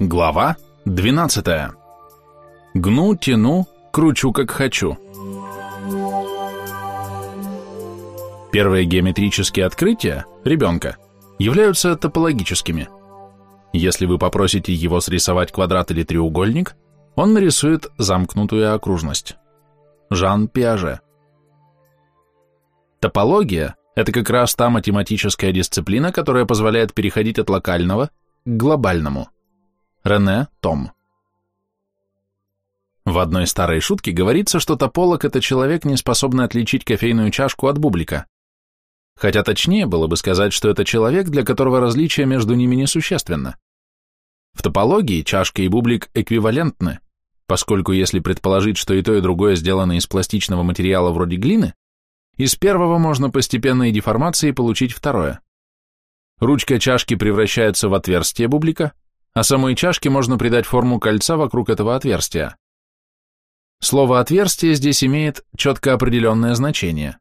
Глава 12. Гну, тяну, кручу как хочу. Первые геометрические открытия ребенка являются топологическими. Если вы попросите его срисовать квадрат или треугольник, он нарисует замкнутую окружность. Жан Пиаже. Топология – это как раз та математическая дисциплина, которая позволяет переходить от локального к глобальному. Рене Том. В одной старой шутке говорится, что тополог – это человек, не способный отличить кофейную чашку от бублика. Хотя точнее было бы сказать, что это человек, для которого различие между ними несущественно. В топологии чашка и бублик эквивалентны, поскольку если предположить, что и то, и другое сделано из пластичного материала вроде глины, из первого можно постепенной деформации получить второе. Ручка чашки превращается в отверстие бублика, а самой чашке можно придать форму кольца вокруг этого отверстия. Слово «отверстие» здесь имеет четко определенное значение.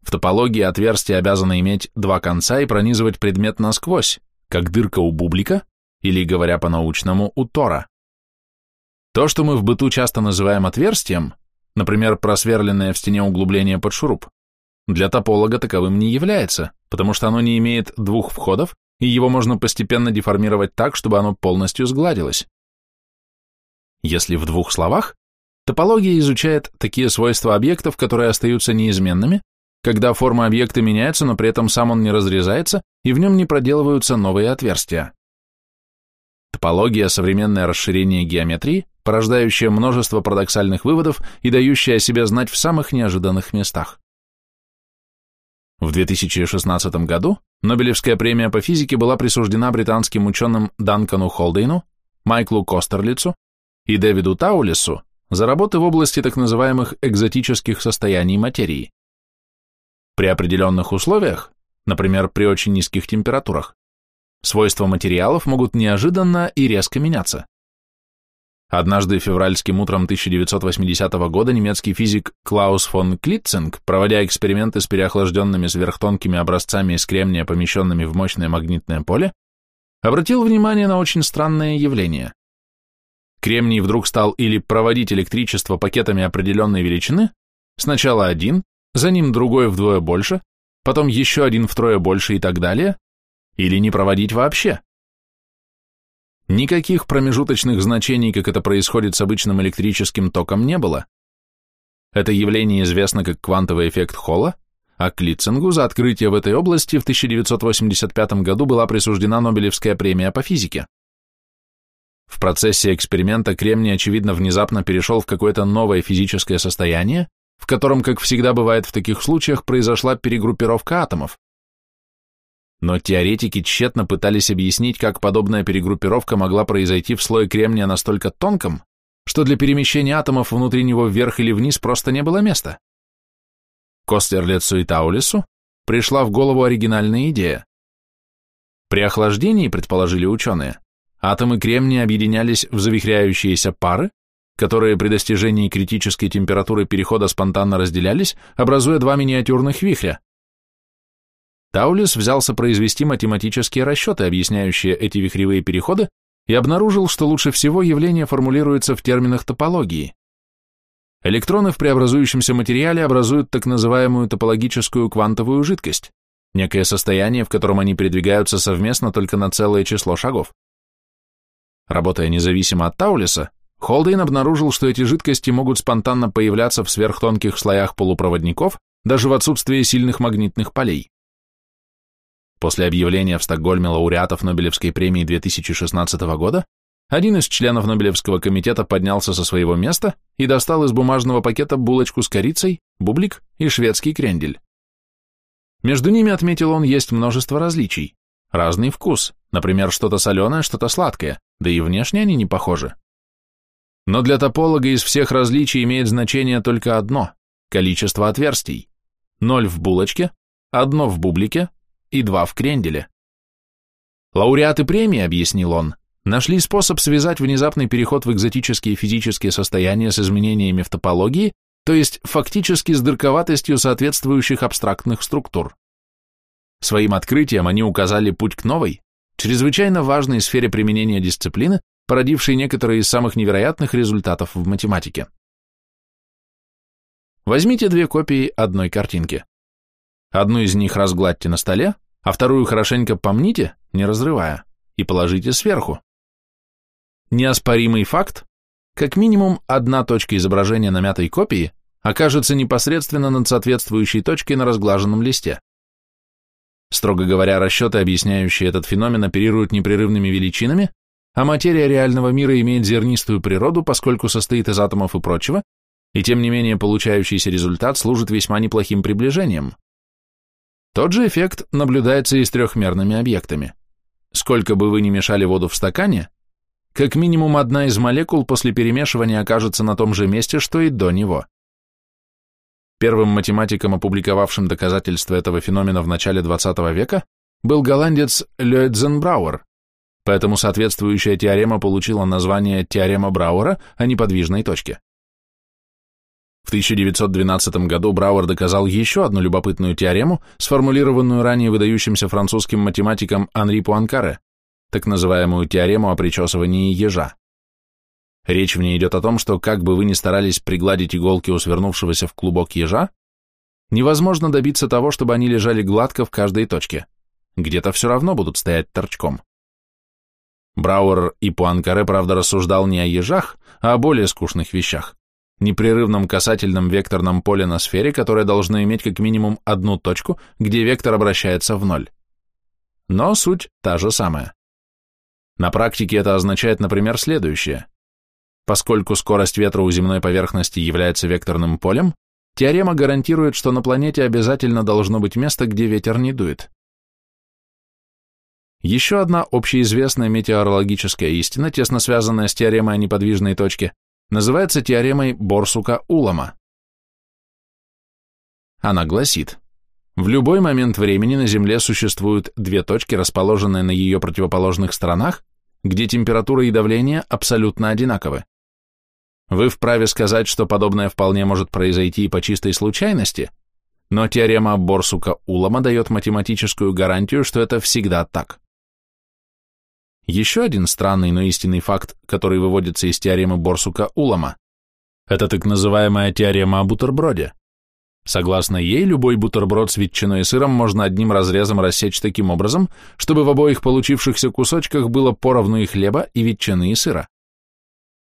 В топологии отверстие обязано иметь два конца и пронизывать предмет насквозь, как дырка у бублика, или, говоря по-научному, у тора. То, что мы в быту часто называем отверстием, например, просверленное в стене углубление под шуруп, для тополога таковым не является, потому что оно не имеет двух входов, и его можно постепенно деформировать так, чтобы оно полностью сгладилось. Если в двух словах, топология изучает такие свойства объектов, которые остаются неизменными, когда форма объекта меняется, но при этом сам он не разрезается, и в нем не проделываются новые отверстия. Топология – современное расширение геометрии, порождающее множество парадоксальных выводов и дающее о себе знать в самых неожиданных местах. В 2016 году Нобелевская премия по физике была присуждена британским ученым Данкану Холдейну, Майклу Костерлицу и Дэвиду Таулису за работы в области так называемых экзотических состояний материи. При определенных условиях, например, при очень низких температурах, свойства материалов могут неожиданно и резко меняться. Однажды февральским утром 1980 года немецкий физик Клаус фон Клитцинг, проводя эксперименты с переохлажденными сверхтонкими образцами из кремния, помещенными в мощное магнитное поле, обратил внимание на очень странное явление. Кремний вдруг стал или проводить электричество пакетами определенной величины, сначала один, за ним другой вдвое больше, потом еще один втрое больше и так далее, или не проводить вообще. Никаких промежуточных значений, как это происходит с обычным электрическим током, не было. Это явление известно как квантовый эффект Холла, а Клитцингу за открытие в этой области в 1985 году была присуждена Нобелевская премия по физике. В процессе эксперимента кремний, очевидно, внезапно перешел в какое-то новое физическое состояние, в котором, как всегда бывает в таких случаях, произошла перегруппировка атомов. Но теоретики тщетно пытались объяснить, как подобная перегруппировка могла произойти в слое кремния настолько тонком, что для перемещения атомов внутри него вверх или вниз просто не было места. Костерлецу и Таулису пришла в голову оригинальная идея. При охлаждении, предположили ученые, атомы кремния объединялись в завихряющиеся пары, которые при достижении критической температуры перехода спонтанно разделялись, образуя два миниатюрных вихря, Таулис взялся произвести математические расчеты, объясняющие эти вихревые переходы, и обнаружил, что лучше всего явление формулируется в терминах топологии. Электроны в преобразующемся материале образуют так называемую топологическую квантовую жидкость, некое состояние, в котором они передвигаются совместно только на целое число шагов. Работая независимо от Таулиса, Холдейн обнаружил, что эти жидкости могут спонтанно появляться в сверхтонких слоях полупроводников, даже в отсутствие сильных магнитных полей. После объявления в Стокгольме лауреатов Нобелевской премии 2016 года один из членов Нобелевского комитета поднялся со своего места и достал из бумажного пакета булочку с корицей, бублик и шведский крендель. Между ними, отметил он, есть множество различий, разный вкус, например, что-то соленое, что-то сладкое, да и внешне они не похожи. Но для тополога из всех различий имеет значение только одно – количество отверстий. Ноль в булочке, одно в бублике, и два в кренделе. Лауреаты премии, объяснил он, нашли способ связать внезапный переход в экзотические физические состояния с изменениями в топологии, то есть фактически с дырковатостью соответствующих абстрактных структур. Своим открытием они указали путь к новой, чрезвычайно важной сфере применения дисциплины, породившей некоторые из самых невероятных результатов в математике. Возьмите две копии одной картинки. Одну из них разгладьте на столе, а вторую хорошенько помните, не разрывая, и положите сверху. Неоспоримый факт, как минимум одна точка изображения на мятой копии окажется непосредственно над соответствующей точкой на разглаженном листе. Строго говоря, расчеты, объясняющие этот феномен, оперируют непрерывными величинами, а материя реального мира имеет зернистую природу, поскольку состоит из атомов и прочего, и тем не менее получающийся результат служит весьма неплохим приближением. Тот же эффект наблюдается и с трехмерными объектами. Сколько бы вы ни мешали воду в стакане, как минимум одна из молекул после перемешивания окажется на том же месте, что и до него. Первым математиком, опубликовавшим доказательства этого феномена в начале XX века, был голландец Лёйдзенбрауэр, поэтому соответствующая теорема получила название теорема Брауэра о неподвижной точке. В 1912 году Брауэр доказал еще одну любопытную теорему, сформулированную ранее выдающимся французским математиком Анри Пуанкаре, так называемую теорему о причесывании ежа. Речь в ней идет о том, что как бы вы ни старались пригладить иголки у свернувшегося в клубок ежа, невозможно добиться того, чтобы они лежали гладко в каждой точке. Где-то все равно будут стоять торчком. Брауэр и Пуанкаре, правда, рассуждал не о ежах, а о более скучных вещах непрерывном касательном векторном поле на сфере, которое должно иметь как минимум одну точку, где вектор обращается в ноль. Но суть та же самая. На практике это означает, например, следующее. Поскольку скорость ветра у земной поверхности является векторным полем, теорема гарантирует, что на планете обязательно должно быть место, где ветер не дует. Еще одна общеизвестная метеорологическая истина, тесно связанная с теоремой о неподвижной точке, называется теоремой Борсука-Улама. Она гласит, в любой момент времени на Земле существуют две точки, расположенные на ее противоположных сторонах, где температура и давление абсолютно одинаковы. Вы вправе сказать, что подобное вполне может произойти и по чистой случайности, но теорема Борсука-Улама дает математическую гарантию, что это всегда так. Еще один странный, но истинный факт, который выводится из теоремы Борсука-Улама, это так называемая теорема о бутерброде. Согласно ей, любой бутерброд с ветчиной и сыром можно одним разрезом рассечь таким образом, чтобы в обоих получившихся кусочках было поровну и хлеба, и ветчины, и сыра.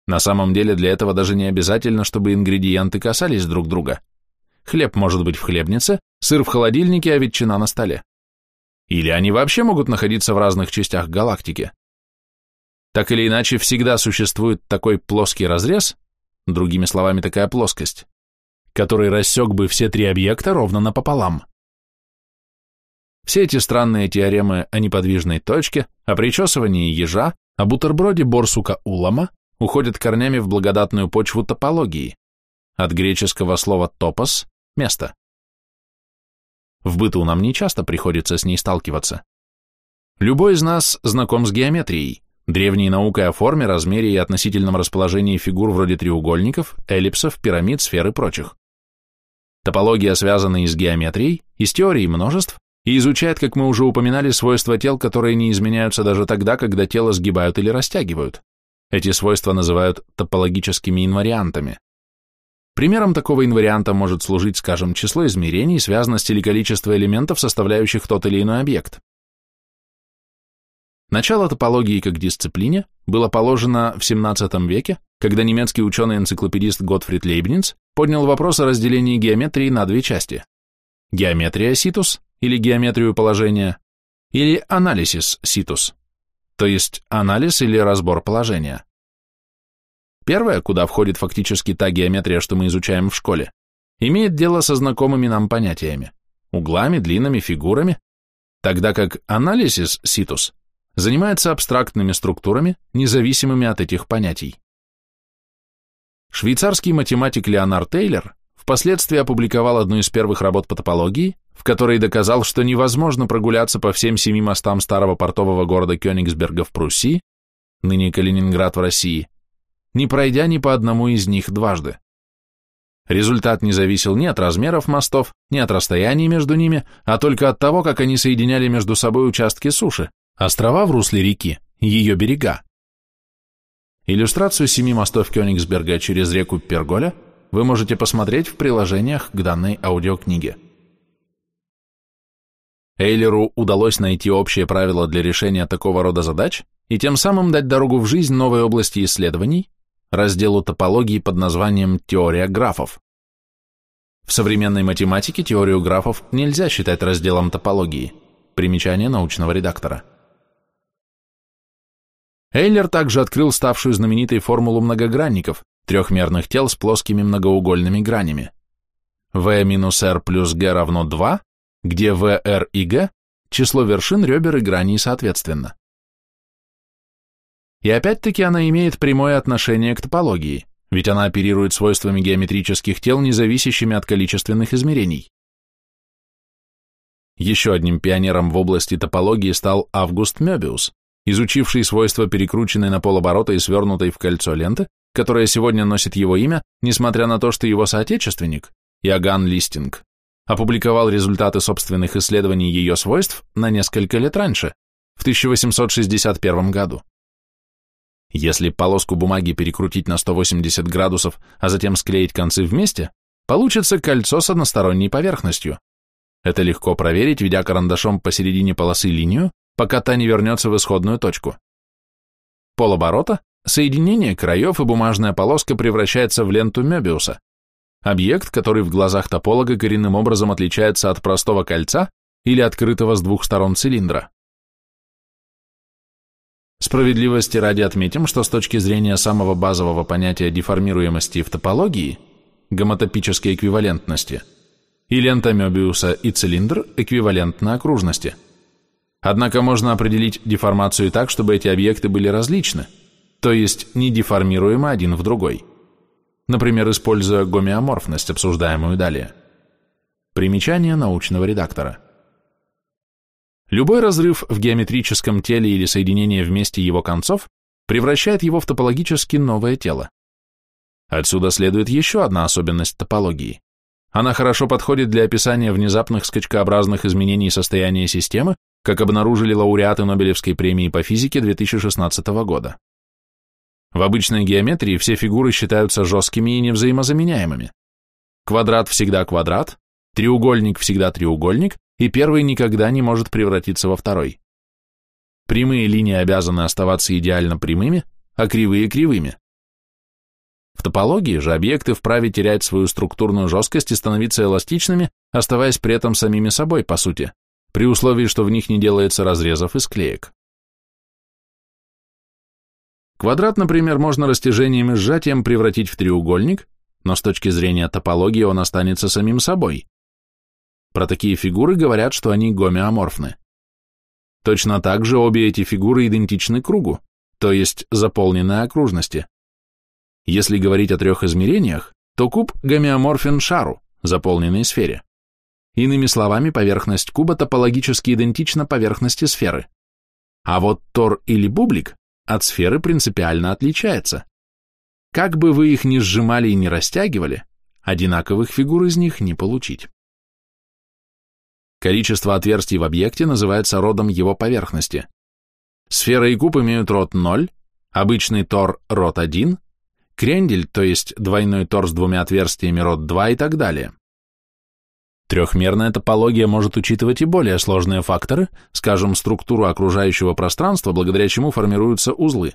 На самом деле для этого даже не обязательно, чтобы ингредиенты касались друг друга. Хлеб может быть в хлебнице, сыр в холодильнике, а ветчина на столе. Или они вообще могут находиться в разных частях галактики. Так или иначе, всегда существует такой плоский разрез, другими словами, такая плоскость, который рассек бы все три объекта ровно напополам. Все эти странные теоремы о неподвижной точке, о причесывании ежа, о бутерброде борсука улама уходят корнями в благодатную почву топологии, от греческого слова «топос» – место. В быту нам не часто приходится с ней сталкиваться. Любой из нас знаком с геометрией, древней наукой о форме, размере и относительном расположении фигур вроде треугольников, эллипсов, пирамид, сфер и прочих. Топология связана и с геометрией, и с теорией множеств, и изучает, как мы уже упоминали, свойства тел, которые не изменяются даже тогда, когда тело сгибают или растягивают. Эти свойства называют топологическими инвариантами. Примером такого инварианта может служить, скажем, число измерений, связанность или количество элементов, составляющих тот или иной объект. Начало топологии как дисциплине было положено в XVII веке, когда немецкий ученый-энциклопедист Готфрид Лейбниц поднял вопрос о разделении геометрии на две части – геометрия ситус или геометрию положения, или анализис ситус, то есть анализ или разбор положения. Первое, куда входит фактически та геометрия, что мы изучаем в школе, имеет дело со знакомыми нам понятиями – углами, длинами, фигурами, тогда как анализис ситус занимается абстрактными структурами, независимыми от этих понятий. Швейцарский математик Леонар Тейлер впоследствии опубликовал одну из первых работ по топологии, в которой доказал, что невозможно прогуляться по всем семи мостам старого портового города Кёнигсберга в Пруссии, ныне Калининград в России, не пройдя ни по одному из них дважды. Результат не зависел ни от размеров мостов, ни от расстояний между ними, а только от того, как они соединяли между собой участки суши, Острова в русле реки, ее берега. Иллюстрацию семи мостов Кёнигсберга через реку Перголя вы можете посмотреть в приложениях к данной аудиокниге. Эйлеру удалось найти общее правило для решения такого рода задач и тем самым дать дорогу в жизнь новой области исследований, разделу топологии под названием «Теория графов». В современной математике теорию графов нельзя считать разделом топологии. Примечание научного редактора. Эйлер также открыл ставшую знаменитой формулу многогранников, трехмерных тел с плоскими многоугольными гранями. V минус R плюс G равно 2, где V, R и G – число вершин, ребер и граней соответственно. И опять-таки она имеет прямое отношение к топологии, ведь она оперирует свойствами геометрических тел, не зависящими от количественных измерений. Еще одним пионером в области топологии стал Август Мёбиус, изучивший свойства перекрученной на полоборота и свернутой в кольцо ленты, которая сегодня носит его имя, несмотря на то, что его соотечественник, Иоганн Листинг, опубликовал результаты собственных исследований ее свойств на несколько лет раньше, в 1861 году. Если полоску бумаги перекрутить на 180 градусов, а затем склеить концы вместе, получится кольцо с односторонней поверхностью. Это легко проверить, ведя карандашом посередине полосы линию, пока та не вернется в исходную точку. Полоборота, соединение краев и бумажная полоска превращается в ленту Мёбиуса, объект, который в глазах тополога коренным образом отличается от простого кольца или открытого с двух сторон цилиндра. Справедливости ради отметим, что с точки зрения самого базового понятия деформируемости в топологии, гомотопической эквивалентности, и лента Мёбиуса и цилиндр эквивалентны окружности. Однако можно определить деформацию так, чтобы эти объекты были различны, то есть не деформируемы один в другой. Например, используя гомеоморфность, обсуждаемую далее. Примечание научного редактора. Любой разрыв в геометрическом теле или соединение вместе его концов превращает его в топологически новое тело. Отсюда следует еще одна особенность топологии. Она хорошо подходит для описания внезапных скачкообразных изменений состояния системы, как обнаружили лауреаты Нобелевской премии по физике 2016 года. В обычной геометрии все фигуры считаются жесткими и невзаимозаменяемыми. Квадрат всегда квадрат, треугольник всегда треугольник, и первый никогда не может превратиться во второй. Прямые линии обязаны оставаться идеально прямыми, а кривые – кривыми. В топологии же объекты вправе терять свою структурную жесткость и становиться эластичными, оставаясь при этом самими собой, по сути, при условии, что в них не делается разрезов и склеек. Квадрат, например, можно растяжением и сжатием превратить в треугольник, но с точки зрения топологии он останется самим собой, про такие фигуры говорят, что они гомеоморфны. Точно так же обе эти фигуры идентичны кругу, то есть заполненной окружности. Если говорить о трех измерениях, то куб гомеоморфен шару, заполненной сфере. Иными словами, поверхность куба топологически идентична поверхности сферы. А вот тор или бублик от сферы принципиально отличается. Как бы вы их ни сжимали и не растягивали, одинаковых фигур из них не получить. Количество отверстий в объекте называется родом его поверхности. Сфера и куб имеют род 0, обычный тор – род 1, крендель, то есть двойной тор с двумя отверстиями – род 2 и так далее. Трехмерная топология может учитывать и более сложные факторы, скажем, структуру окружающего пространства, благодаря чему формируются узлы.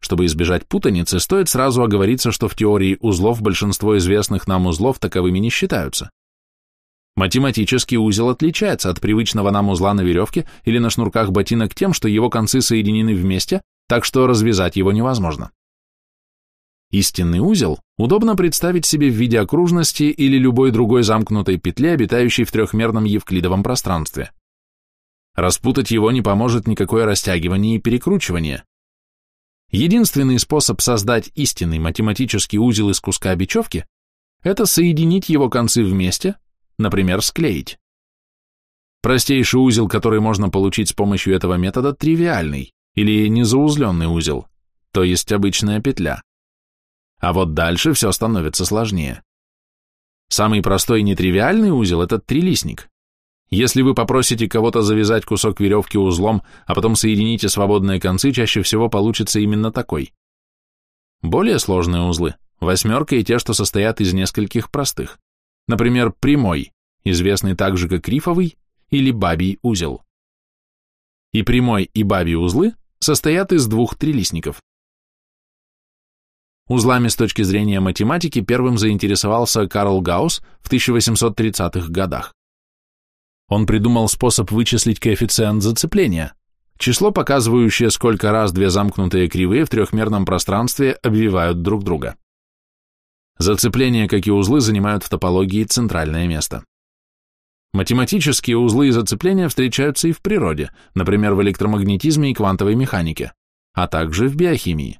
Чтобы избежать путаницы, стоит сразу оговориться, что в теории узлов большинство известных нам узлов таковыми не считаются. Математический узел отличается от привычного нам узла на веревке или на шнурках ботинок тем, что его концы соединены вместе, так что развязать его невозможно. Истинный узел удобно представить себе в виде окружности или любой другой замкнутой петли, обитающей в трехмерном евклидовом пространстве. Распутать его не поможет никакое растягивание и перекручивание. Единственный способ создать истинный математический узел из куска бечевки – это соединить его концы вместе, например, склеить. Простейший узел, который можно получить с помощью этого метода, тривиальный или незаузленный узел, то есть обычная петля. А вот дальше все становится сложнее. Самый простой нетривиальный узел – это трилистник. Если вы попросите кого-то завязать кусок веревки узлом, а потом соедините свободные концы, чаще всего получится именно такой. Более сложные узлы – восьмерка и те, что состоят из нескольких простых. Например, прямой, известный также как рифовый или бабий узел. И прямой, и бабий узлы состоят из двух трилистников. Узлами с точки зрения математики первым заинтересовался Карл Гаусс в 1830-х годах. Он придумал способ вычислить коэффициент зацепления, число, показывающее, сколько раз две замкнутые кривые в трехмерном пространстве обвивают друг друга. Зацепления, как и узлы, занимают в топологии центральное место. Математические узлы и зацепления встречаются и в природе, например, в электромагнетизме и квантовой механике, а также в биохимии.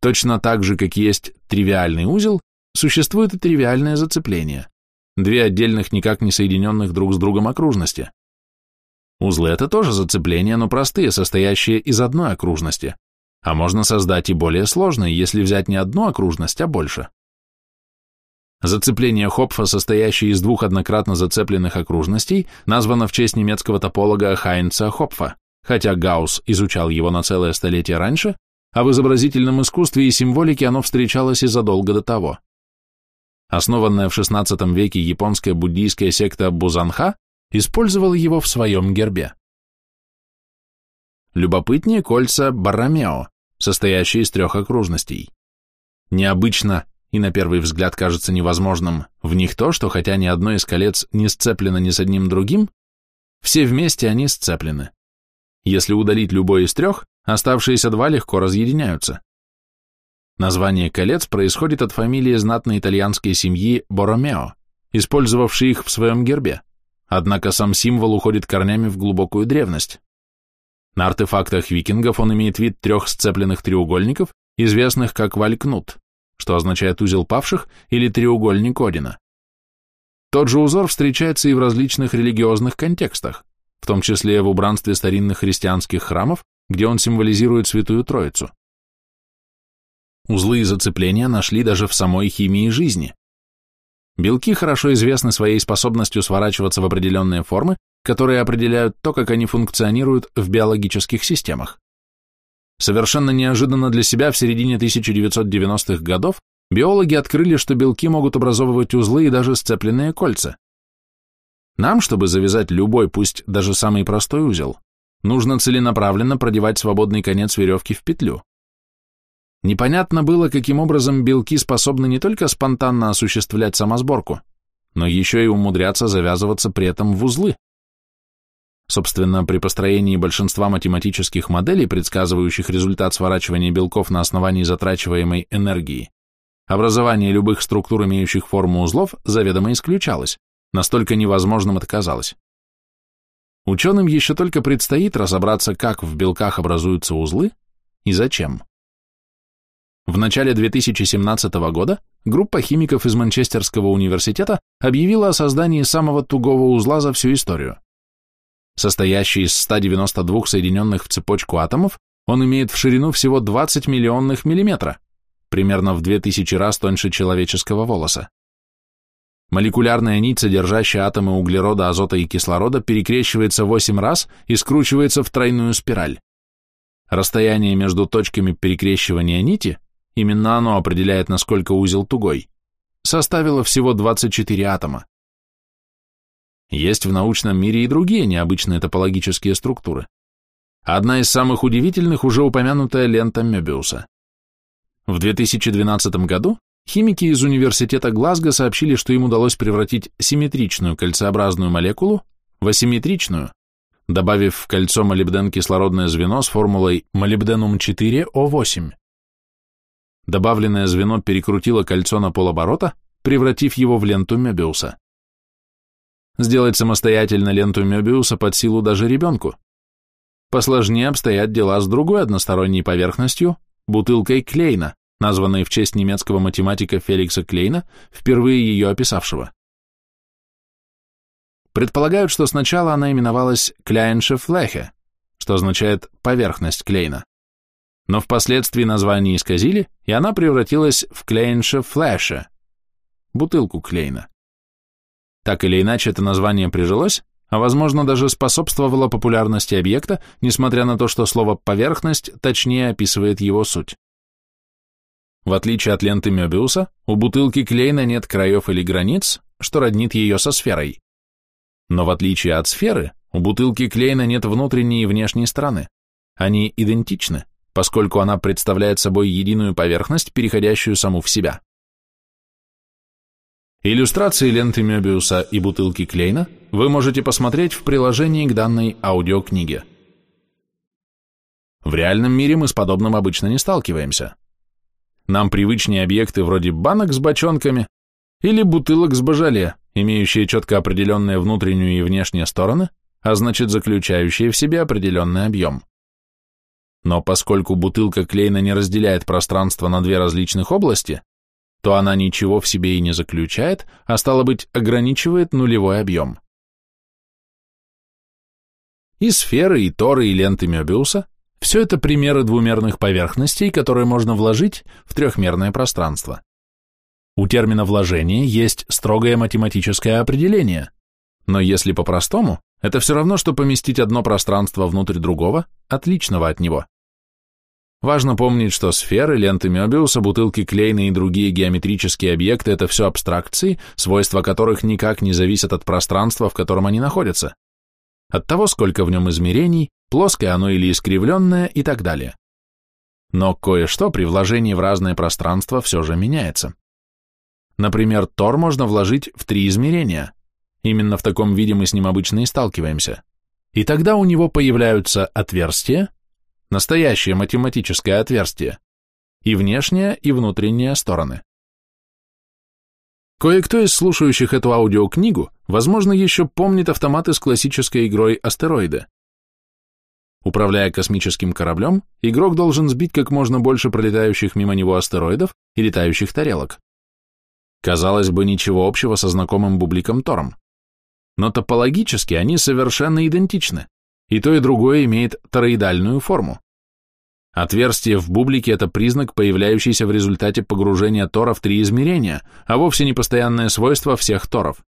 Точно так же, как есть тривиальный узел, существует и тривиальное зацепление, две отдельных никак не соединенных друг с другом окружности. Узлы – это тоже зацепления, но простые, состоящие из одной окружности, а можно создать и более сложные, если взять не одну окружность, а больше. Зацепление Хопфа, состоящее из двух однократно зацепленных окружностей, названо в честь немецкого тополога Хайнца Хопфа, хотя Гаусс изучал его на целое столетие раньше, а в изобразительном искусстве и символике оно встречалось и задолго до того. Основанная в XVI веке японская буддийская секта Бузанха использовала его в своем гербе. Любопытнее кольца Барамео, состоящие из трех окружностей. Необычно и на первый взгляд кажется невозможным в них то, что хотя ни одно из колец не сцеплено ни с одним другим, все вместе они сцеплены. Если удалить любой из трех, Оставшиеся два легко разъединяются. Название колец происходит от фамилии знатной итальянской семьи Боромео, использовавшей их в своем гербе, однако сам символ уходит корнями в глубокую древность. На артефактах викингов он имеет вид трех сцепленных треугольников, известных как валькнут, что означает узел павших или треугольник Одина. Тот же узор встречается и в различных религиозных контекстах, в том числе в убранстве старинных христианских храмов где он символизирует Святую Троицу. Узлы и зацепления нашли даже в самой химии жизни. Белки хорошо известны своей способностью сворачиваться в определенные формы, которые определяют то, как они функционируют в биологических системах. Совершенно неожиданно для себя в середине 1990-х годов биологи открыли, что белки могут образовывать узлы и даже сцепленные кольца. Нам, чтобы завязать любой, пусть даже самый простой узел, Нужно целенаправленно продевать свободный конец веревки в петлю. Непонятно было, каким образом белки способны не только спонтанно осуществлять самосборку, но еще и умудряться завязываться при этом в узлы. Собственно, при построении большинства математических моделей, предсказывающих результат сворачивания белков на основании затрачиваемой энергии, образование любых структур, имеющих форму узлов, заведомо исключалось, настолько невозможным это казалось. Ученым еще только предстоит разобраться, как в белках образуются узлы и зачем. В начале 2017 года группа химиков из Манчестерского университета объявила о создании самого тугого узла за всю историю. Состоящий из 192 соединенных в цепочку атомов, он имеет в ширину всего 20 миллионных миллиметра, примерно в 2000 раз тоньше человеческого волоса. Молекулярная нить, содержащая атомы углерода, азота и кислорода, перекрещивается 8 раз и скручивается в тройную спираль. Расстояние между точками перекрещивания нити, именно оно определяет, насколько узел тугой, составило всего 24 атома. Есть в научном мире и другие необычные топологические структуры. Одна из самых удивительных уже упомянутая лента Мёбиуса. В 2012 году Химики из университета Глазго сообщили, что им удалось превратить симметричную кольцеобразную молекулу в асимметричную, добавив в кольцо молибден кислородное звено с формулой молибденум-4О8. Добавленное звено перекрутило кольцо на полоборота, превратив его в ленту Мёбиуса. Сделать самостоятельно ленту Мёбиуса под силу даже ребенку. Посложнее обстоят дела с другой односторонней поверхностью, бутылкой Клейна, названной в честь немецкого математика Феликса Клейна, впервые ее описавшего. Предполагают, что сначала она именовалась Кляйнше Флехе, что означает «поверхность Клейна». Но впоследствии название исказили, и она превратилась в Клейнше Флэше, бутылку Клейна. Так или иначе, это название прижилось, а возможно даже способствовало популярности объекта, несмотря на то, что слово «поверхность» точнее описывает его суть. В отличие от ленты Мёбиуса, у бутылки Клейна нет краев или границ, что роднит ее со сферой. Но в отличие от сферы, у бутылки Клейна нет внутренней и внешней стороны. Они идентичны, поскольку она представляет собой единую поверхность, переходящую саму в себя. Иллюстрации ленты Мёбиуса и бутылки Клейна вы можете посмотреть в приложении к данной аудиокниге. В реальном мире мы с подобным обычно не сталкиваемся. Нам привычнее объекты вроде банок с бочонками или бутылок с божале, имеющие четко определенные внутреннюю и внешние стороны, а значит заключающие в себе определенный объем. Но поскольку бутылка клейна не разделяет пространство на две различных области, то она ничего в себе и не заключает, а стало быть, ограничивает нулевой объем. И сферы, и торы, и ленты Мёбиуса все это примеры двумерных поверхностей, которые можно вложить в трехмерное пространство. У термина «вложение» есть строгое математическое определение, но если по-простому, это все равно, что поместить одно пространство внутрь другого, отличного от него. Важно помнить, что сферы, ленты Мёбиуса, бутылки Клейна и другие геометрические объекты – это все абстракции, свойства которых никак не зависят от пространства, в котором они находятся, от того, сколько в нем измерений, плоское оно или искривленное и так далее. Но кое-что при вложении в разное пространство все же меняется. Например, Тор можно вложить в три измерения. Именно в таком виде мы с ним обычно и сталкиваемся. И тогда у него появляются отверстия, настоящее математическое отверстие, и внешняя, и внутренняя стороны. Кое-кто из слушающих эту аудиокнигу, возможно, еще помнит автоматы с классической игрой «Астероиды». Управляя космическим кораблем, игрок должен сбить как можно больше пролетающих мимо него астероидов и летающих тарелок. Казалось бы, ничего общего со знакомым бубликом Тором. Но топологически они совершенно идентичны, и то и другое имеет тороидальную форму. Отверстие в бублике – это признак, появляющийся в результате погружения тора в три измерения, а вовсе не постоянное свойство всех торов.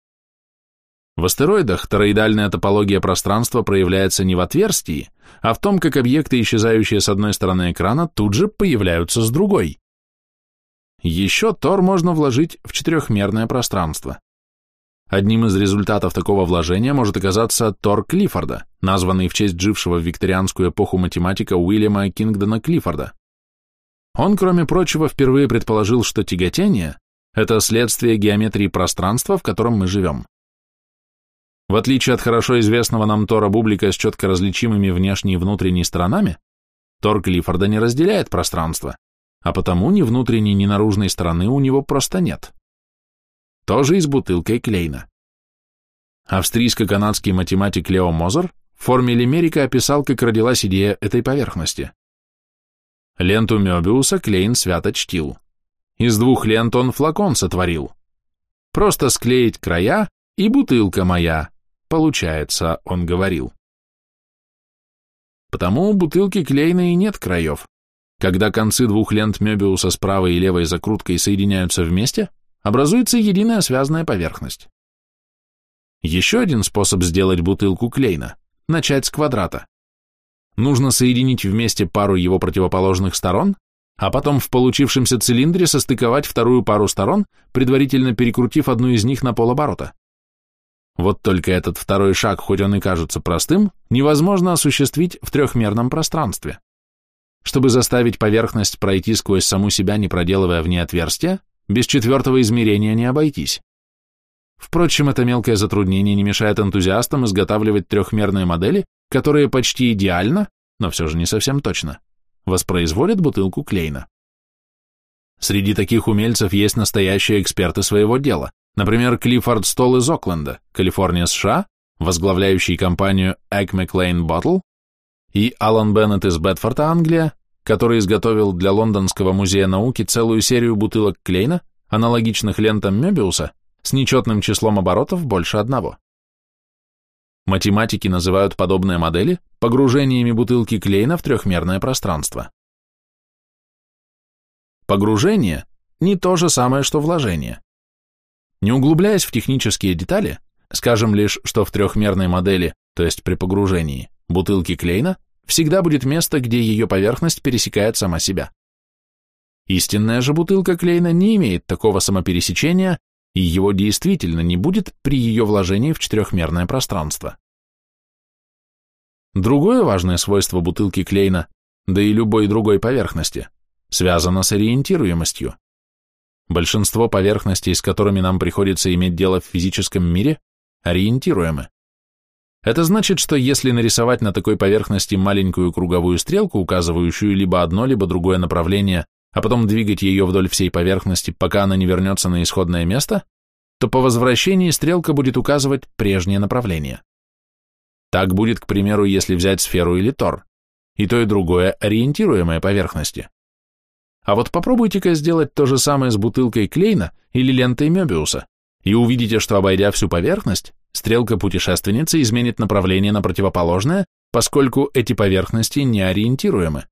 В астероидах тороидальная топология пространства проявляется не в отверстии, а в том, как объекты, исчезающие с одной стороны экрана, тут же появляются с другой. Еще Тор можно вложить в четырехмерное пространство. Одним из результатов такого вложения может оказаться Тор Клиффорда, названный в честь жившего в викторианскую эпоху математика Уильяма Кингдона Клиффорда. Он, кроме прочего, впервые предположил, что тяготение – это следствие геометрии пространства, в котором мы живем. В отличие от хорошо известного нам Тора Бублика с четко различимыми внешней и внутренней сторонами, Тор Клиффорда не разделяет пространство, а потому ни внутренней, ни наружной стороны у него просто нет. Тоже и с бутылкой Клейна. Австрийско-канадский математик Лео Мозер в форме лимерика описал, как родилась идея этой поверхности. Ленту Мёбиуса Клейн свято чтил. Из двух лент он флакон сотворил. Просто склеить края, и бутылка моя, Получается, он говорил. Потому у бутылки клейной нет краев. Когда концы двух лент Мёбиуса с правой и левой закруткой соединяются вместе, образуется единая связанная поверхность. Еще один способ сделать бутылку клейна – начать с квадрата. Нужно соединить вместе пару его противоположных сторон, а потом в получившемся цилиндре состыковать вторую пару сторон, предварительно перекрутив одну из них на полоборота. Вот только этот второй шаг, хоть он и кажется простым, невозможно осуществить в трехмерном пространстве. Чтобы заставить поверхность пройти сквозь саму себя, не проделывая вне отверстия, без четвертого измерения не обойтись. Впрочем, это мелкое затруднение не мешает энтузиастам изготавливать трехмерные модели, которые почти идеально, но все же не совсем точно, воспроизводят бутылку Клейна. Среди таких умельцев есть настоящие эксперты своего дела, Например, Клиффорд Столл из Окленда, Калифорния, США, возглавляющий компанию Acme Lane Bottle, и Алан Беннет из Бетфорда, Англия, который изготовил для Лондонского музея науки целую серию бутылок Клейна, аналогичных лентам Мёбиуса, с нечетным числом оборотов больше одного. Математики называют подобные модели погружениями бутылки Клейна в трехмерное пространство. Погружение – не то же самое, что вложение. Не углубляясь в технические детали, Скажем лишь, что в трехмерной модели, то есть при погружении, бутылки Клейна, всегда будет место, где ее поверхность пересекает сама себя. Истинная же бутылка Клейна не имеет такого самопересечения, и его действительно не будет при ее вложении в четырехмерное пространство. Другое важное свойство бутылки Клейна, да и любой другой поверхности, связано с ориентируемостью. Большинство поверхностей, с которыми нам приходится иметь дело в физическом мире, ориентируемы. Это значит, что если нарисовать на такой поверхности маленькую круговую стрелку, указывающую либо одно, либо другое направление, а потом двигать ее вдоль всей поверхности, пока она не вернется на исходное место, то по возвращении стрелка будет указывать прежнее направление. Так будет, к примеру, если взять сферу или тор. И то, и другое ориентируемые поверхности. А вот попробуйте-ка сделать то же самое с бутылкой Клейна или лентой Мёбиуса, и увидите, что, обойдя всю поверхность, стрелка путешественницы изменит направление на противоположное, поскольку эти поверхности не ориентируемы.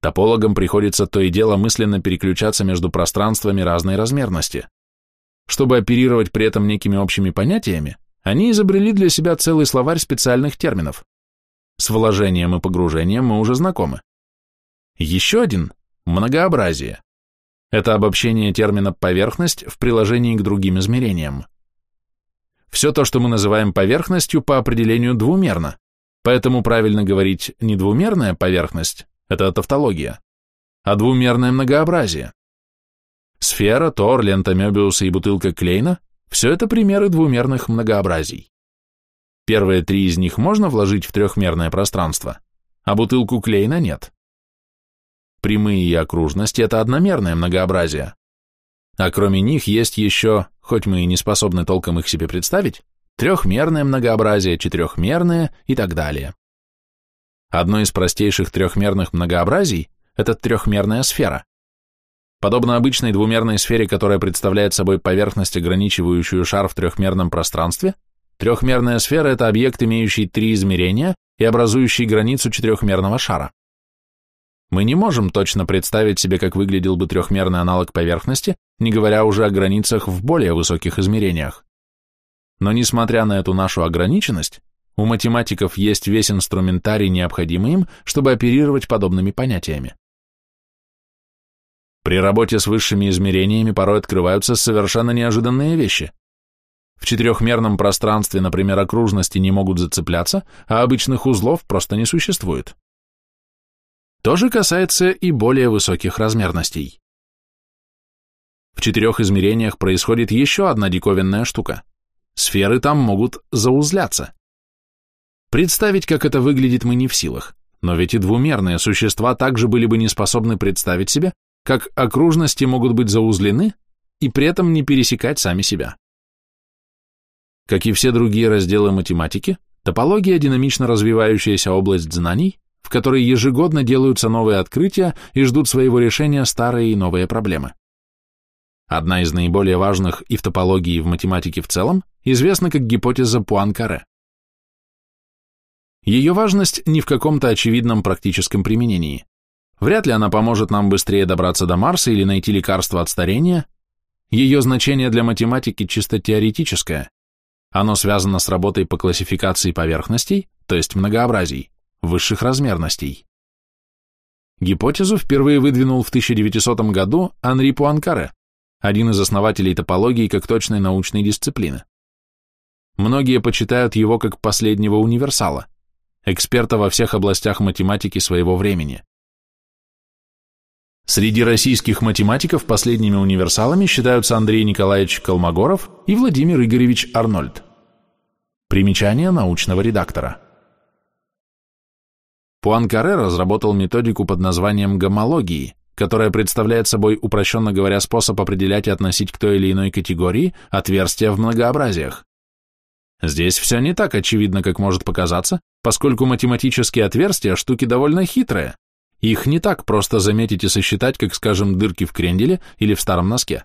Топологам приходится то и дело мысленно переключаться между пространствами разной размерности. Чтобы оперировать при этом некими общими понятиями, они изобрели для себя целый словарь специальных терминов. С вложением и погружением мы уже знакомы. Еще один – многообразие. Это обобщение термина «поверхность» в приложении к другим измерениям. Все то, что мы называем поверхностью, по определению двумерно, поэтому правильно говорить не двумерная поверхность, это тавтология, а двумерное многообразие. Сфера, тор, лента Мёбиуса и бутылка Клейна – все это примеры двумерных многообразий. Первые три из них можно вложить в трехмерное пространство, а бутылку Клейна нет. Прямые и окружности – это одномерное многообразие. А кроме них есть еще, хоть мы и не способны толком их себе представить, трехмерное многообразие, четырехмерное и так далее. Одно из простейших трехмерных многообразий – это трехмерная сфера. Подобно обычной двумерной сфере, которая представляет собой поверхность, ограничивающую шар в трехмерном пространстве, трехмерная сфера – это объект, имеющий три измерения и образующий границу четырехмерного шара. Мы не можем точно представить себе, как выглядел бы трехмерный аналог поверхности, не говоря уже о границах в более высоких измерениях. Но несмотря на эту нашу ограниченность, у математиков есть весь инструментарий, необходимый им, чтобы оперировать подобными понятиями. При работе с высшими измерениями порой открываются совершенно неожиданные вещи. В четырехмерном пространстве, например, окружности не могут зацепляться, а обычных узлов просто не существует. То же касается и более высоких размерностей. В четырех измерениях происходит еще одна диковинная штука. Сферы там могут заузляться. Представить, как это выглядит, мы не в силах, но ведь и двумерные существа также были бы не способны представить себе, как окружности могут быть заузлены и при этом не пересекать сами себя. Как и все другие разделы математики, топология – динамично развивающаяся область знаний, в которой ежегодно делаются новые открытия и ждут своего решения старые и новые проблемы. Одна из наиболее важных и в топологии, и в математике в целом известна как гипотеза Пуанкаре. Ее важность не в каком-то очевидном практическом применении. Вряд ли она поможет нам быстрее добраться до Марса или найти лекарство от старения. Ее значение для математики чисто теоретическое. Оно связано с работой по классификации поверхностей, то есть многообразий, высших размерностей. Гипотезу впервые выдвинул в 1900 году Анри Пуанкаре, один из основателей топологии как точной научной дисциплины. Многие почитают его как последнего универсала, эксперта во всех областях математики своего времени. Среди российских математиков последними универсалами считаются Андрей Николаевич Колмогоров и Владимир Игоревич Арнольд. Примечание научного редактора. Пуанкаре разработал методику под названием гомологии, которая представляет собой, упрощенно говоря, способ определять и относить к той или иной категории отверстия в многообразиях. Здесь все не так очевидно, как может показаться, поскольку математические отверстия – штуки довольно хитрые. Их не так просто заметить и сосчитать, как, скажем, дырки в кренделе или в старом носке.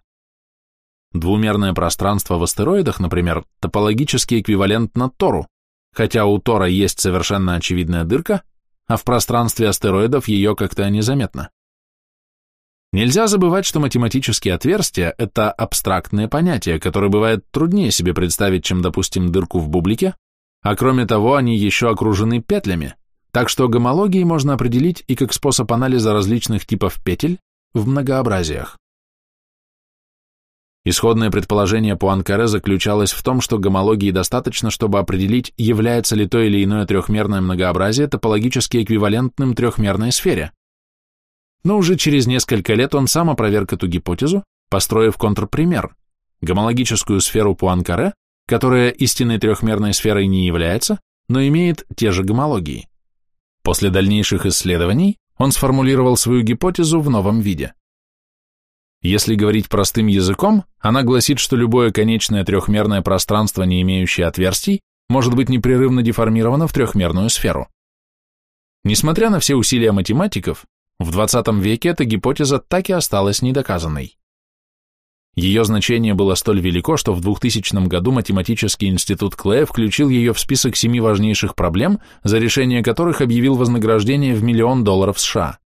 Двумерное пространство в астероидах, например, топологически эквивалентно Тору, хотя у Тора есть совершенно очевидная дырка, а в пространстве астероидов ее как-то незаметно. Нельзя забывать, что математические отверстия – это абстрактное понятие, которое бывает труднее себе представить, чем, допустим, дырку в бублике, а кроме того, они еще окружены петлями, так что гомологии можно определить и как способ анализа различных типов петель в многообразиях. Исходное предположение Пуанкаре заключалось в том, что гомологии достаточно, чтобы определить, является ли то или иное трехмерное многообразие топологически эквивалентным трехмерной сфере. Но уже через несколько лет он сам опроверг эту гипотезу, построив контрпример – гомологическую сферу Пуанкаре, которая истинной трехмерной сферой не является, но имеет те же гомологии. После дальнейших исследований он сформулировал свою гипотезу в новом виде. Если говорить простым языком, она гласит, что любое конечное трехмерное пространство, не имеющее отверстий, может быть непрерывно деформировано в трехмерную сферу. Несмотря на все усилия математиков, в 20 веке эта гипотеза так и осталась недоказанной. Ее значение было столь велико, что в 2000 году Математический институт Клея включил ее в список семи важнейших проблем, за решение которых объявил вознаграждение в миллион долларов США.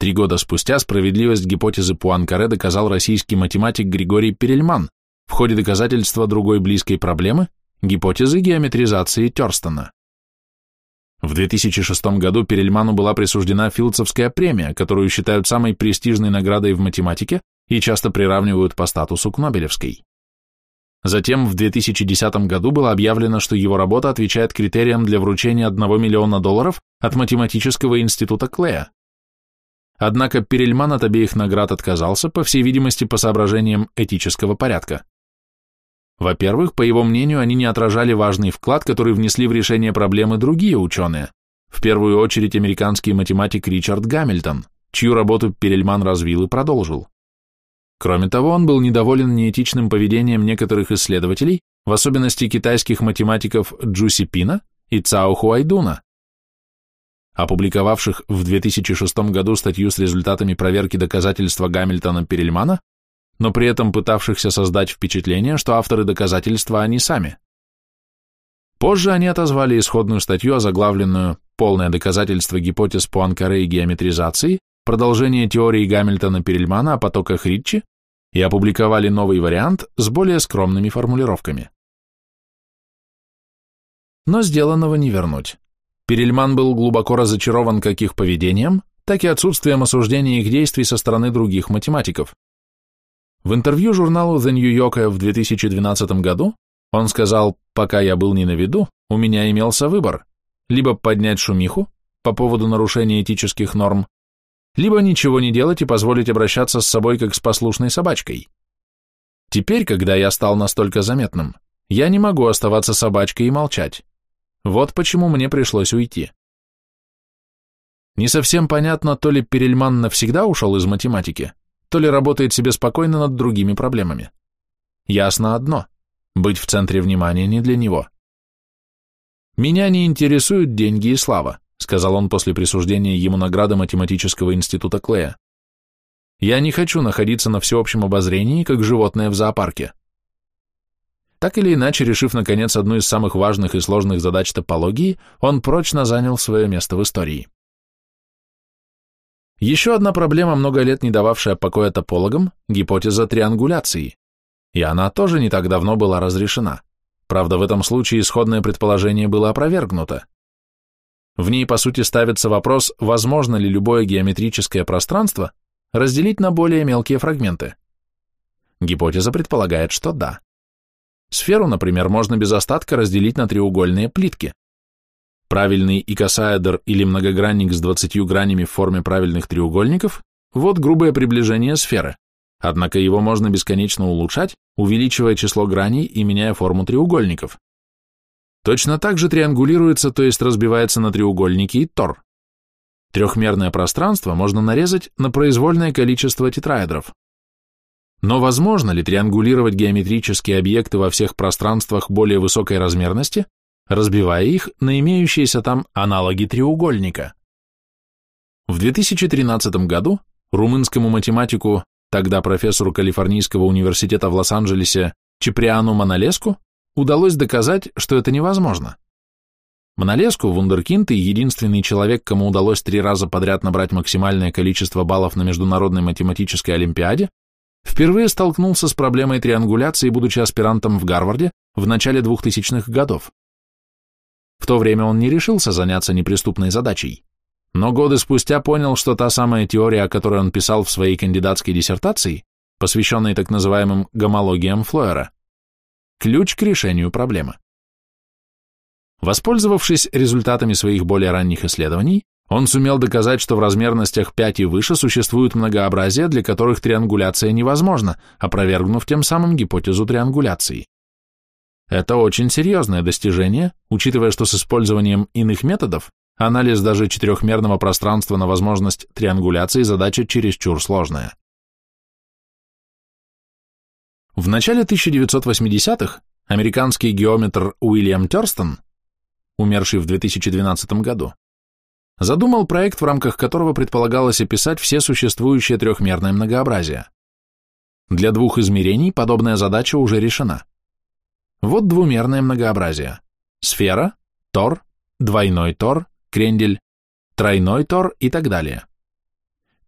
Три года спустя справедливость гипотезы Пуанкаре доказал российский математик Григорий Перельман в ходе доказательства другой близкой проблемы – гипотезы геометризации Терстона. В 2006 году Перельману была присуждена Филдсовская премия, которую считают самой престижной наградой в математике и часто приравнивают по статусу к Нобелевской. Затем в 2010 году было объявлено, что его работа отвечает критериям для вручения 1 миллиона долларов от Математического института Клея. Однако Перельман от обеих наград отказался, по всей видимости, по соображениям этического порядка. Во-первых, по его мнению, они не отражали важный вклад, который внесли в решение проблемы другие ученые, в первую очередь американский математик Ричард Гамильтон, чью работу Перельман развил и продолжил. Кроме того, он был недоволен неэтичным поведением некоторых исследователей, в особенности китайских математиков Джуси Пина и Цао Хуайдуна, опубликовавших в 2006 году статью с результатами проверки доказательства Гамильтона-Перельмана, но при этом пытавшихся создать впечатление, что авторы доказательства они сами. Позже они отозвали исходную статью, озаглавленную «Полное доказательство гипотез Пуанкаре и геометризации. Продолжение теории Гамильтона-Перельмана о потоках Риччи и опубликовали новый вариант с более скромными формулировками. Но сделанного не вернуть. Перельман был глубоко разочарован как их поведением, так и отсутствием осуждения их действий со стороны других математиков. В интервью журналу The New Yorker в 2012 году он сказал, пока я был не на виду, у меня имелся выбор, либо поднять шумиху по поводу нарушения этических норм, либо ничего не делать и позволить обращаться с собой как с послушной собачкой. Теперь, когда я стал настолько заметным, я не могу оставаться собачкой и молчать. Вот почему мне пришлось уйти. Не совсем понятно, то ли Перельман навсегда ушел из математики, то ли работает себе спокойно над другими проблемами. Ясно одно – быть в центре внимания не для него. Меня не интересуют деньги и слава сказал он после присуждения ему награды Математического института Клея. Я не хочу находиться на всеобщем обозрении, как животное в зоопарке. Так или иначе, решив наконец одну из самых важных и сложных задач топологии, он прочно занял свое место в истории. Еще одна проблема, много лет не дававшая покоя топологам – гипотеза триангуляции. И она тоже не так давно была разрешена. Правда, в этом случае исходное предположение было опровергнуто. В ней, по сути, ставится вопрос, возможно ли любое геометрическое пространство разделить на более мелкие фрагменты. Гипотеза предполагает, что да. Сферу, например, можно без остатка разделить на треугольные плитки. Правильный икосаэдр или многогранник с 20 гранями в форме правильных треугольников – вот грубое приближение сферы, однако его можно бесконечно улучшать, увеличивая число граней и меняя форму треугольников. Точно так же триангулируется, то есть разбивается на треугольники и тор. Трехмерное пространство можно нарезать на произвольное количество тетраэдров. Но возможно ли триангулировать геометрические объекты во всех пространствах более высокой размерности, разбивая их на имеющиеся там аналоги треугольника? В 2013 году румынскому математику, тогда профессору Калифорнийского университета в Лос-Анджелесе Чиприану Маналеску удалось доказать, что это невозможно. Монолеску, вундеркинд и единственный человек, кому удалось три раза подряд набрать максимальное количество баллов на Международной математической олимпиаде, впервые столкнулся с проблемой триангуляции, будучи аспирантом в Гарварде в начале 2000-х годов. В то время он не решился заняться неприступной задачей, но годы спустя понял, что та самая теория, о которой он писал в своей кандидатской диссертации, посвященной так называемым гомологиям Флойера, ключ к решению проблемы. Воспользовавшись результатами своих более ранних исследований, он сумел доказать, что в размерностях 5 и выше существует многообразие, для которых триангуляция невозможна, опровергнув тем самым гипотезу триангуляции. Это очень серьезное достижение, учитывая, что с использованием иных методов анализ даже четырехмерного пространства на возможность триангуляции задача чересчур сложная. В начале 1980-х американский геометр Уильям Терстон умерший в 2012 году, задумал проект, в рамках которого предполагалось описать все существующие трехмерное многообразие. Для двух измерений подобная задача уже решена. Вот двумерное многообразие. Сфера, тор, двойной тор, крендель, тройной тор и так далее.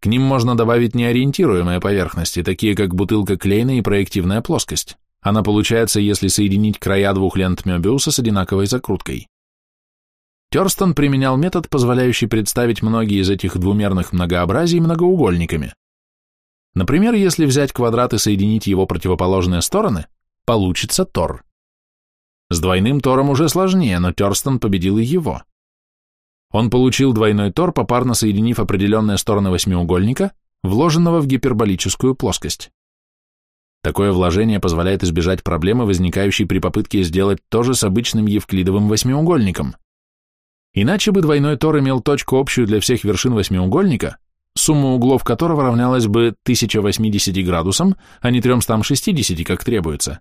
К ним можно добавить неориентируемые поверхности, такие как бутылка клейна и проективная плоскость. Она получается, если соединить края двух лент Мёбиуса с одинаковой закруткой. Терстон применял метод, позволяющий представить многие из этих двумерных многообразий многоугольниками. Например, если взять квадрат и соединить его противоположные стороны, получится тор. С двойным тором уже сложнее, но Терстон победил и его. Он получил двойной тор, попарно соединив определенные стороны восьмиугольника, вложенного в гиперболическую плоскость. Такое вложение позволяет избежать проблемы, возникающей при попытке сделать то же с обычным евклидовым восьмиугольником. Иначе бы двойной тор имел точку общую для всех вершин восьмиугольника, сумма углов которого равнялась бы 1080 градусам, а не 360, как требуется.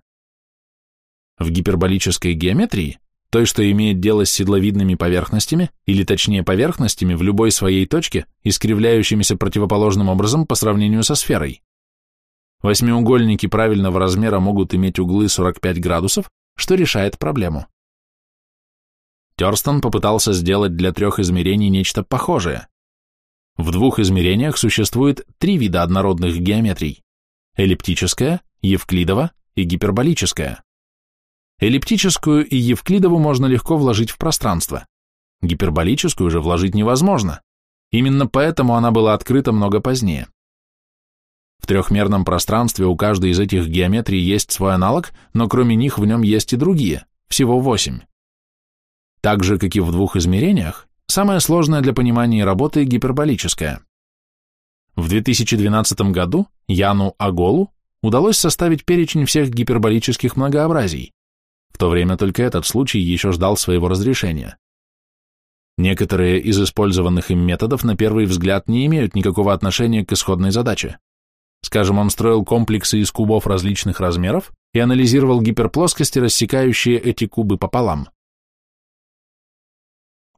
В гиперболической геометрии, той, что имеет дело с седловидными поверхностями, или точнее поверхностями в любой своей точке, искривляющимися противоположным образом по сравнению со сферой. Восьмиугольники правильного размера могут иметь углы 45 градусов, что решает проблему. Терстон попытался сделать для трех измерений нечто похожее. В двух измерениях существует три вида однородных геометрий – эллиптическая, евклидова и гиперболическая. Эллиптическую и евклидову можно легко вложить в пространство. Гиперболическую же вложить невозможно. Именно поэтому она была открыта много позднее. В трехмерном пространстве у каждой из этих геометрий есть свой аналог, но кроме них в нем есть и другие, всего восемь. Так же, как и в двух измерениях, самое сложное для понимания работы гиперболическая. В 2012 году Яну Аголу удалось составить перечень всех гиперболических многообразий. В то время только этот случай еще ждал своего разрешения. Некоторые из использованных им методов на первый взгляд не имеют никакого отношения к исходной задаче. Скажем, он строил комплексы из кубов различных размеров и анализировал гиперплоскости, рассекающие эти кубы пополам.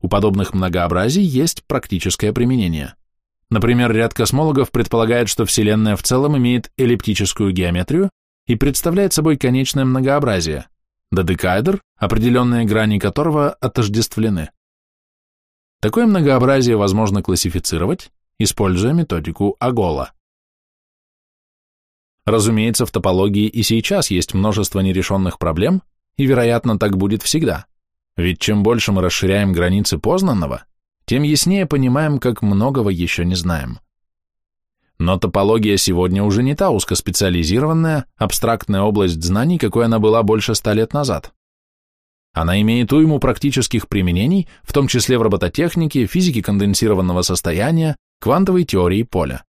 У подобных многообразий есть практическое применение. Например, ряд космологов предполагает, что Вселенная в целом имеет эллиптическую геометрию и представляет собой конечное многообразие, додекаэдр, определенные грани которого отождествлены. Такое многообразие возможно классифицировать, используя методику Агола. Разумеется, в топологии и сейчас есть множество нерешенных проблем, и, вероятно, так будет всегда. Ведь чем больше мы расширяем границы познанного, тем яснее понимаем, как многого еще не знаем. Но топология сегодня уже не та узкоспециализированная, абстрактная область знаний, какой она была больше ста лет назад. Она имеет уйму практических применений, в том числе в робототехнике, физике конденсированного состояния, квантовой теории поля.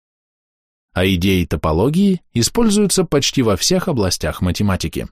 А идеи топологии используются почти во всех областях математики.